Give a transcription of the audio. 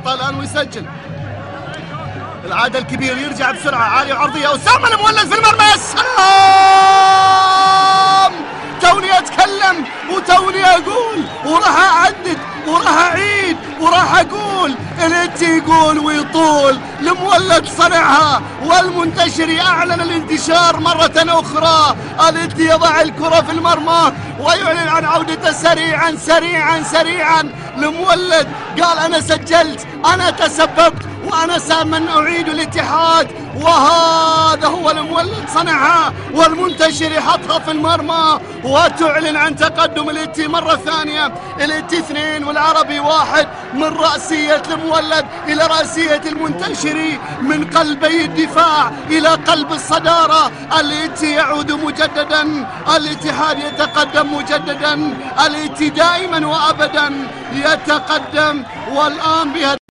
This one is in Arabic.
خطأ الآن ويسجل. العادة الكبير يرجع بسرعة. عالية وعرضية أسامة المولد في المرمى. يا سلام! توني أتكلم وتوني أعدد وراح أعيد وراح الاتي يقول ويطول. المولد صنعها والمنتشر أعلن الانتشار مرة أخرى. الاتي يضع الكرة في المرمى ويعلن عن عودته سريعا سريعا سريعا. المولد قال أنا سجلت أنا تسببت وأنا سامن أعيد الاتحاد. وهذا هو المولد صنعها والمنتشر يحطها في المرمى وتعلن عن تقدم الاتي مرة ثانية الاتي اثنين والعربي واحد من رأسية المولد إلى رأسية المنتشري من قلبي الدفاع إلى قلب الصدارة. الاتي يعود مجددا الاتحاد يتقدم مجددا. الاتي دائما وأبدا يتقدم والآن بها